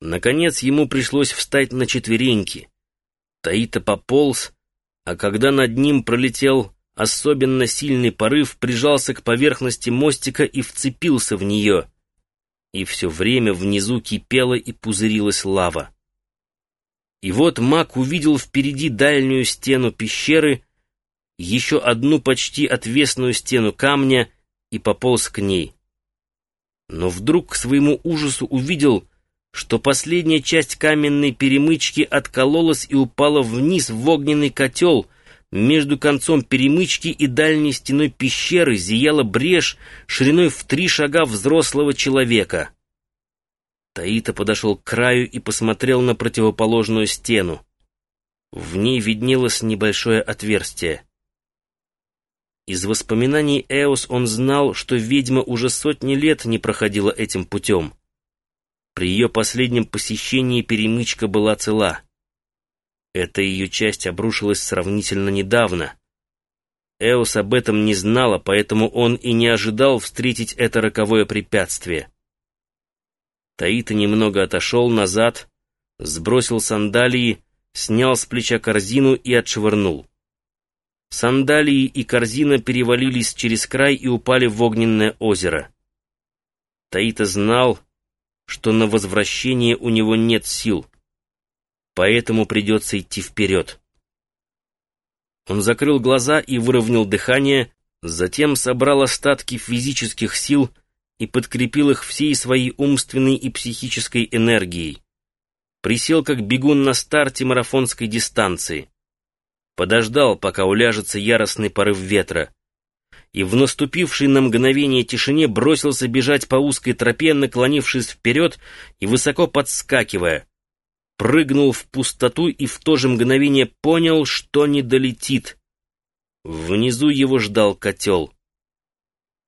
Наконец ему пришлось встать на четвереньки. Таита пополз, а когда над ним пролетел особенно сильный порыв, прижался к поверхности мостика и вцепился в нее. И все время внизу кипела и пузырилась лава. И вот маг увидел впереди дальнюю стену пещеры, еще одну почти отвесную стену камня и пополз к ней. Но вдруг к своему ужасу увидел, что последняя часть каменной перемычки откололась и упала вниз в огненный котел. Между концом перемычки и дальней стеной пещеры зияла брешь шириной в три шага взрослого человека. Таита подошел к краю и посмотрел на противоположную стену. В ней виднелось небольшое отверстие. Из воспоминаний Эос он знал, что ведьма уже сотни лет не проходила этим путем. При ее последнем посещении перемычка была цела. Эта ее часть обрушилась сравнительно недавно. Эос об этом не знала, поэтому он и не ожидал встретить это роковое препятствие. Таита немного отошел назад, сбросил сандалии, снял с плеча корзину и отшвырнул. Сандалии и корзина перевалились через край и упали в огненное озеро. Таита знал, что на возвращение у него нет сил, поэтому придется идти вперед. Он закрыл глаза и выровнял дыхание, затем собрал остатки физических сил и подкрепил их всей своей умственной и психической энергией. Присел как бегун на старте марафонской дистанции подождал, пока уляжется яростный порыв ветра, и в наступившей на мгновение тишине бросился бежать по узкой тропе, наклонившись вперед и высоко подскакивая. Прыгнул в пустоту и в то же мгновение понял, что не долетит. Внизу его ждал котел.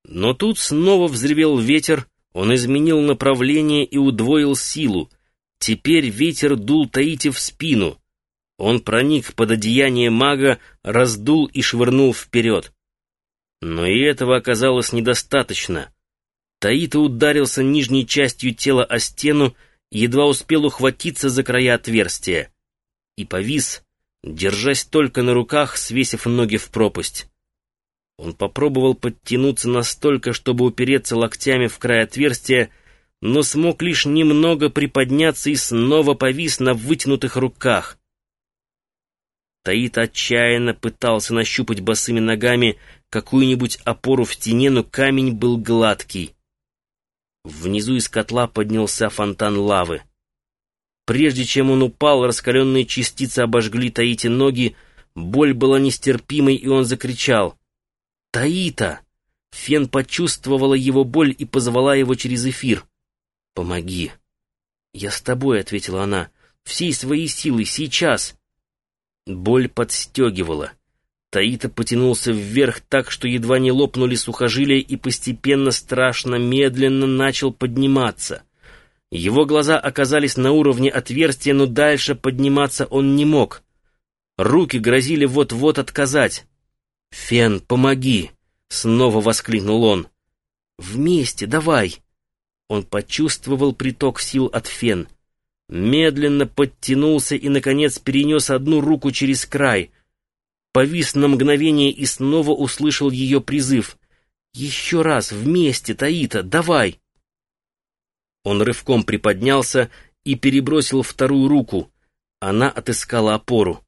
Но тут снова взревел ветер, он изменил направление и удвоил силу. Теперь ветер дул Таити в спину. Он проник под одеяние мага, раздул и швырнул вперед. Но и этого оказалось недостаточно. Таита ударился нижней частью тела о стену едва успел ухватиться за края отверстия. И повис, держась только на руках, свесив ноги в пропасть. Он попробовал подтянуться настолько, чтобы упереться локтями в край отверстия, но смог лишь немного приподняться и снова повис на вытянутых руках. Таит отчаянно пытался нащупать босыми ногами какую-нибудь опору в стене, но камень был гладкий. Внизу из котла поднялся фонтан лавы. Прежде чем он упал, раскаленные частицы обожгли Таите ноги, боль была нестерпимой, и он закричал. «Таита!» Фен почувствовала его боль и позвала его через эфир. «Помоги!» «Я с тобой», — ответила она, — «всей своей силой, сейчас!» Боль подстегивала. Таита потянулся вверх так, что едва не лопнули сухожилия и постепенно, страшно, медленно начал подниматься. Его глаза оказались на уровне отверстия, но дальше подниматься он не мог. Руки грозили вот-вот отказать. «Фен, помоги!» — снова воскликнул он. «Вместе, давай!» Он почувствовал приток сил от Фен — медленно подтянулся и, наконец, перенес одну руку через край. Повис на мгновение и снова услышал ее призыв. «Еще раз, вместе, Таита, давай!» Он рывком приподнялся и перебросил вторую руку. Она отыскала опору.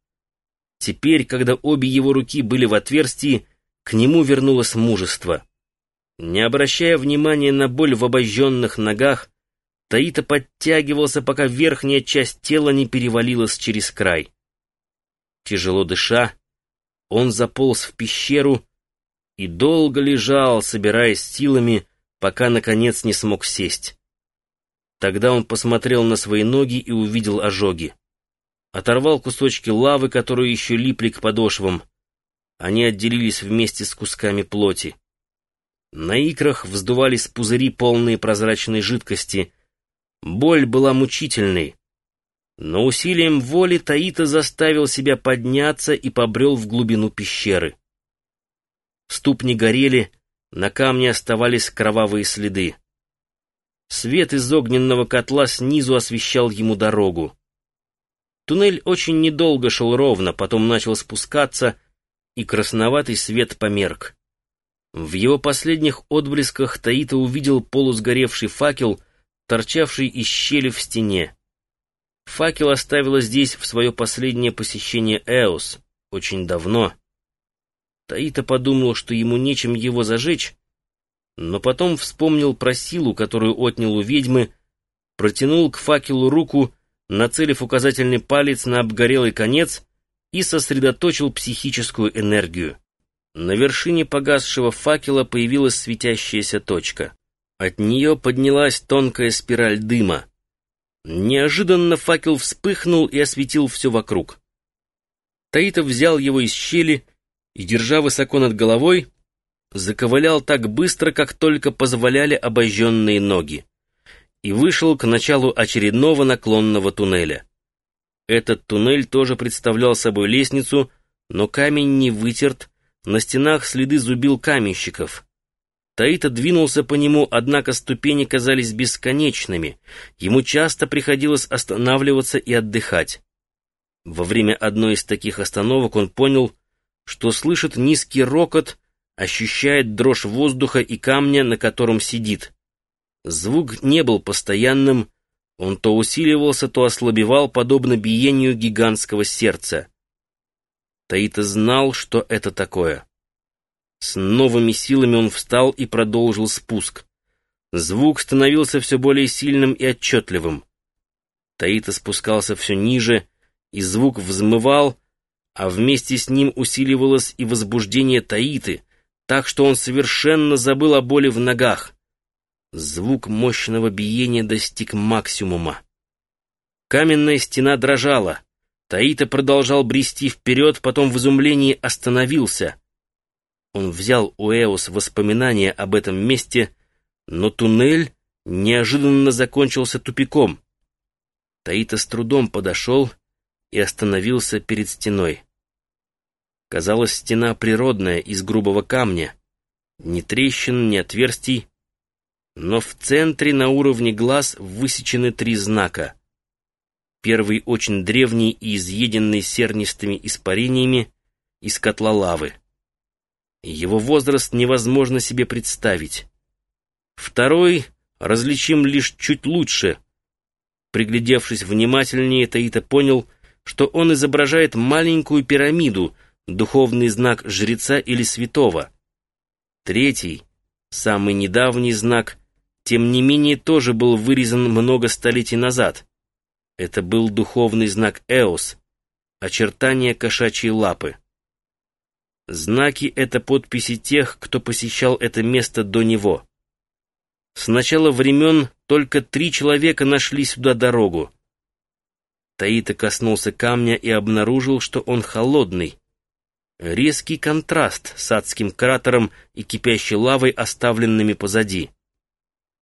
Теперь, когда обе его руки были в отверстии, к нему вернулось мужество. Не обращая внимания на боль в обожженных ногах, Таита подтягивался, пока верхняя часть тела не перевалилась через край. Тяжело дыша, он заполз в пещеру и долго лежал, собираясь силами, пока, наконец, не смог сесть. Тогда он посмотрел на свои ноги и увидел ожоги. Оторвал кусочки лавы, которые еще липли к подошвам. Они отделились вместе с кусками плоти. На икрах вздувались пузыри, полные прозрачной жидкости — Боль была мучительной. Но усилием воли Таита заставил себя подняться и побрел в глубину пещеры. Ступни горели, на камне оставались кровавые следы. Свет из огненного котла снизу освещал ему дорогу. Туннель очень недолго шел ровно, потом начал спускаться, и красноватый свет померк. В его последних отблесках Таита увидел полусгоревший факел, торчавший из щели в стене. Факел оставила здесь в свое последнее посещение Эос, очень давно. Таита подумал, что ему нечем его зажечь, но потом вспомнил про силу, которую отнял у ведьмы, протянул к факелу руку, нацелив указательный палец на обгорелый конец и сосредоточил психическую энергию. На вершине погасшего факела появилась светящаяся точка. От нее поднялась тонкая спираль дыма. Неожиданно факел вспыхнул и осветил все вокруг. Таитов взял его из щели и, держа высоко над головой, заковылял так быстро, как только позволяли обожженные ноги, и вышел к началу очередного наклонного туннеля. Этот туннель тоже представлял собой лестницу, но камень не вытерт, на стенах следы зубил каменщиков. Таита двинулся по нему, однако ступени казались бесконечными, ему часто приходилось останавливаться и отдыхать. Во время одной из таких остановок он понял, что слышит низкий рокот, ощущает дрожь воздуха и камня, на котором сидит. Звук не был постоянным, он то усиливался, то ослабевал, подобно биению гигантского сердца. Таита знал, что это такое. С новыми силами он встал и продолжил спуск. Звук становился все более сильным и отчетливым. Таита спускался все ниже, и звук взмывал, а вместе с ним усиливалось и возбуждение Таиты, так что он совершенно забыл о боли в ногах. Звук мощного биения достиг максимума. Каменная стена дрожала. Таита продолжал брести вперед, потом в изумлении остановился. Он взял у Эос воспоминания об этом месте, но туннель неожиданно закончился тупиком. Таита с трудом подошел и остановился перед стеной. Казалось, стена природная, из грубого камня. Ни трещин, ни отверстий. Но в центре на уровне глаз высечены три знака. Первый очень древний и изъеденный сернистыми испарениями из котла лавы. Его возраст невозможно себе представить. Второй различим лишь чуть лучше. Приглядевшись внимательнее, Таита понял — что он изображает маленькую пирамиду, духовный знак жреца или святого. Третий, самый недавний знак, тем не менее тоже был вырезан много столетий назад. Это был духовный знак Эос, очертания кошачьей лапы. Знаки — это подписи тех, кто посещал это место до него. С начала времен только три человека нашли сюда дорогу. Таита коснулся камня и обнаружил, что он холодный. Резкий контраст с адским кратером и кипящей лавой, оставленными позади.